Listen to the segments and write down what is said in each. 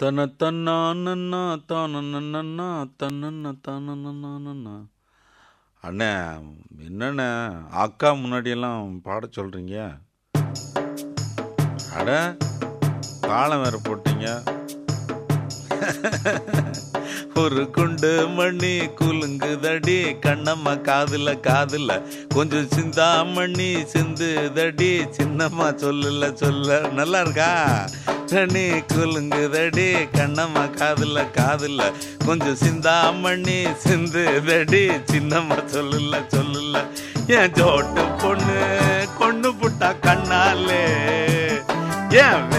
தன தன்னா தானன்னா தன்னன்னா தானன்னா அண்ணே என்னண்ணே அக்கா முன்னாடியெல்லாம் பாட சொல்றீங்க? அட காலம் வேற போட்டீங்க. ஒரு குண்டு மணி குலுங்குதடி கண்ணம்மா காதுல காதுல. கொஞ்சம் சிந்தாமணி சிந்துதடி சின்னம்மா சொல்லல சொல்ல. நல்லா இருக்கா? மணி குலுங்குதடி கண்ணம்மா காதுல காதுல. கொஞ்சம் சிந்தாமணி சிந்துதடி சின்னம்மா சொல்லல சொல்லல. என் ஜோட்டு பொண்ணு கொண்டு புட்டா கண்ணாலே. ஏன்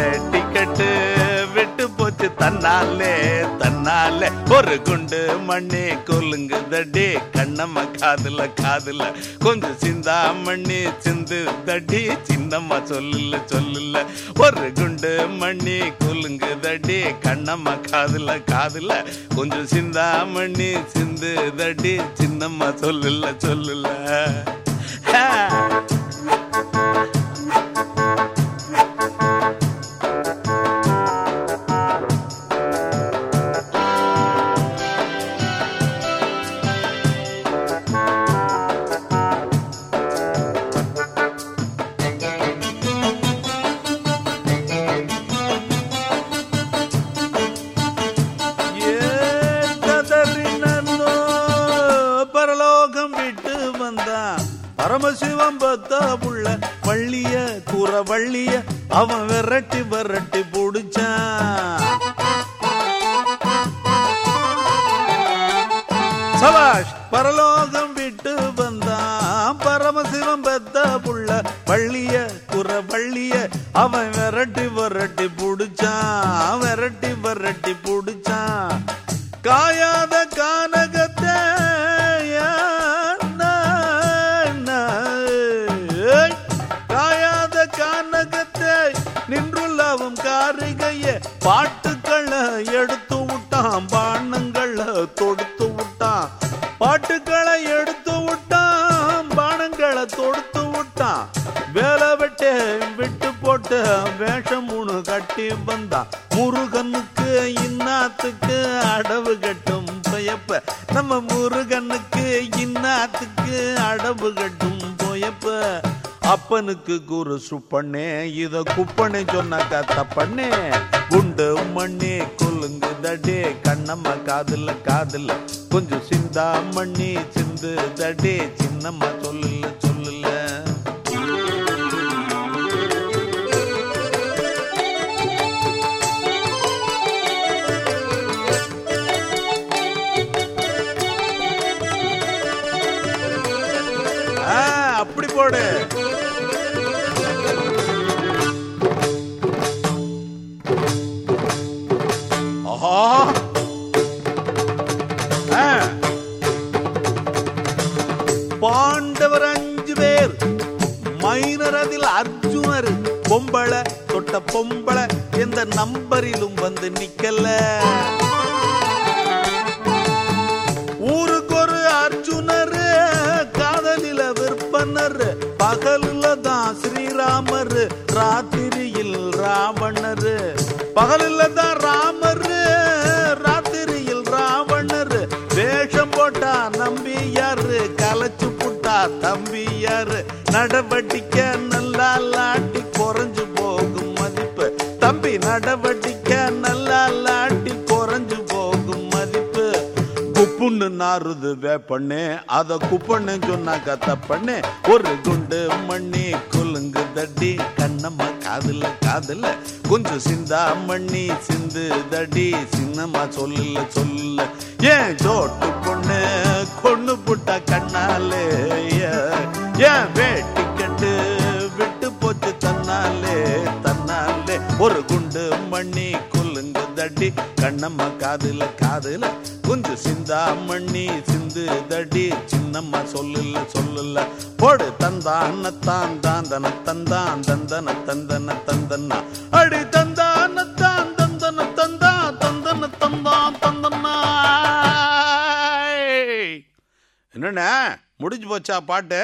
தன்னாலே தன்னாலே. ஒரு குண்டு மண்ணி கொல்லுங்குதடி கண்ணம்மா காதுல காதுல. கொஞ்சம் சிந்தா மண்ணி சிந்து தடி சின்னம்மா சொல்லுல சொல்லுல. ஒரு குண்டு மண்ணி கொல்லுங்குதடி கண்ணம்மா காதுல காதுல. கொஞ்சம் சிந்தா மண்ணி சிந்து தடி சின்னம்மா சொல்லுல சொல்லுல. பரமசிவம் புள்ள வள்ளிய கூற வள்ளிய அவன் விரட்டி விரட்டி புடிச்சான். சபாஷ் பரலோகம் விட்டு வந்தான். பரமசிவம் பெத்த புள்ள வள்ளிய குற வள்ளிய அவன் பாடிய பாட்டுக்களை எடுத்து விட்டான் பானங்களை தொடுத்து விட்டான். பாட்டுக்களை எடுத்து விட்டான் பானங்களை தொடுத்து விட்டான். வேலை வெட்டு விட்டு போட்டு வேஷம் மூணு கட்டி வந்தான். முருகனுக்கு இன்னாத்துக்கு அடவு கட்டும் பயப்ப நம்ம முருகனுக்கு இன்னாத்துக்கு அடவு கட்டும் போயப்ப அப்பனுக்கு குரு சுப்பண்ணே இத குப்பண்ணே கத்த பண்ணே குண்டு மண்ணே கொலுங்கு தடே கண்ணம்மா காதுல காதுல. கொஞ்சம் சிந்தா மண்ணி சிந்து தடே சின்னம்மா சொல்லுல சொல்லுல. ஆ, அப்படி போடு. ஆஹா. பாண்டவர் அஞ்சு பேர். மைனர் அதில் அர்ஜுனர். பொம்பளை தொட்ட பொம்பளை எந்த நம்பரிலும் வந்து நிக்கல. ஊருக்கு ஒரு அர்ஜுனர் காதலில விற்பனர். பகலில தான் ஸ்ரீராமர் ராத்திரியில் ராவணர். பகலில தான் தம்பி நடவடிக்க நல்லா லாட்டி குறைஞ்சு போகும் மதிப்பு. தம்பி நடவடிக்க நல்லா லாட்டி குறைஞ்சு போகும் மதிப்பு. குப்புன்னு நாறுது வேப்பண்ணு. அத குப்பண்ணு சொன்னாக்க தப்பண்ணு ஒரு குண்டு மண்ணி குலுங்கு தட்டி கண்ணம்மா காதுல காதுல. கொஞ்சம் சிந்தா மண்ணி சிந்து தடி சின்னம்மா சொல்லல சொல்லல ஏன் சோட்டு பொண்ணு கொண்டு புட்டா கண்ணாலே ஏன் வேட்டி கட்டு விட்டு போச்சு தன்னாலே தன்னாலே. ஒரு குண்டு மண்ணி குலுங்கு தடி கண்ணம்மா காதுல காதுல கொஞ்சம் சிந்தா மண்ணி சிந்து தடி சின்னம்மா சொல்லல சொல்லல போடு தந்தான தான் தாந்தன தந்தான் தந்தன தந்தன தந்தனா அடி தந்தான தான் தந்தன தந்தா தந்தன தந்தான் தந்தனா என்னண்ணே முடிஞ்சு போச்சா பாட்டு?